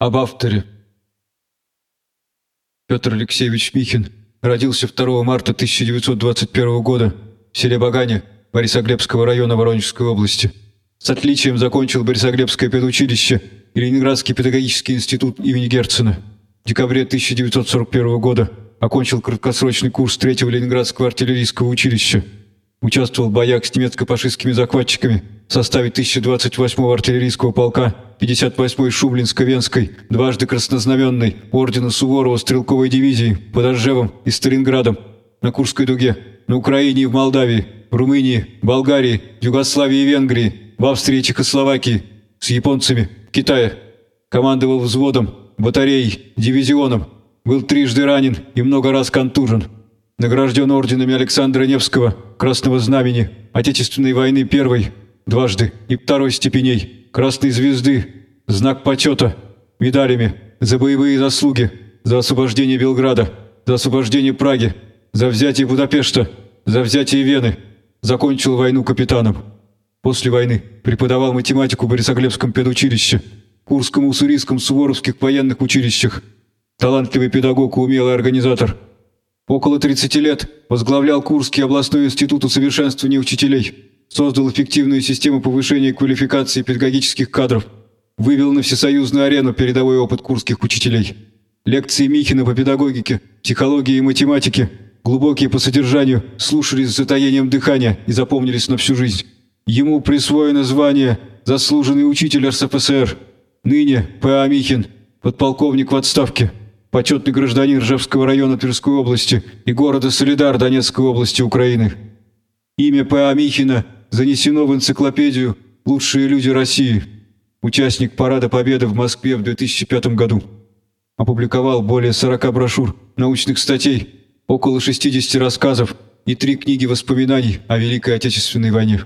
Об авторе. Петр Алексеевич Михин родился 2 марта 1921 года в селе Багане Борисоглебского района Воронежской области. С отличием закончил Борисоглебское педучилище и Ленинградский педагогический институт имени Герцена. В декабре 1941 года окончил краткосрочный курс 3-го Ленинградского артиллерийского училища. Участвовал в боях с немецко-фашистскими захватчиками в составе 1028-го артиллерийского полка 58-й Шублинско-Венской, дважды краснознаменной, ордена Суворова стрелковой дивизии под Оржевом и Сталинградом, на Курской дуге, на Украине и в Молдавии, в Румынии, Болгарии, Югославии и Венгрии, в Австрии и Чехословакии, с японцами, в Китае. Командовал взводом, батареей, дивизионом, был трижды ранен и много раз контужен. Награжден орденами Александра Невского, Красного Знамени, Отечественной войны первой, дважды и второй степеней, Красной Звезды, знак почета, медалями за боевые заслуги, за освобождение Белграда, за освобождение Праги, за взятие Будапешта, за взятие Вены. Закончил войну капитаном. После войны преподавал математику в Борисоглебском педучилище, Курском, Уссурийском, Суворовских военных училищах. Талантливый педагог и умелый организатор – Около 30 лет возглавлял Курский областной институт усовершенствования учителей, создал эффективную систему повышения квалификации педагогических кадров, вывел на всесоюзную арену передовой опыт курских учителей. Лекции Михина по педагогике, психологии и математике, глубокие по содержанию, слушались с затаением дыхания и запомнились на всю жизнь. Ему присвоено звание «Заслуженный учитель РСФСР». Ныне П.А. Михин, подполковник в отставке почетный гражданин Ржевского района Тверской области и города Солидар Донецкой области Украины. Имя П.А. Михина занесено в энциклопедию «Лучшие люди России». Участник Парада Победы в Москве в 2005 году. Опубликовал более 40 брошюр, научных статей, около 60 рассказов и три книги воспоминаний о Великой Отечественной войне.